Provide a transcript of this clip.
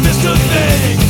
Mr. Thing.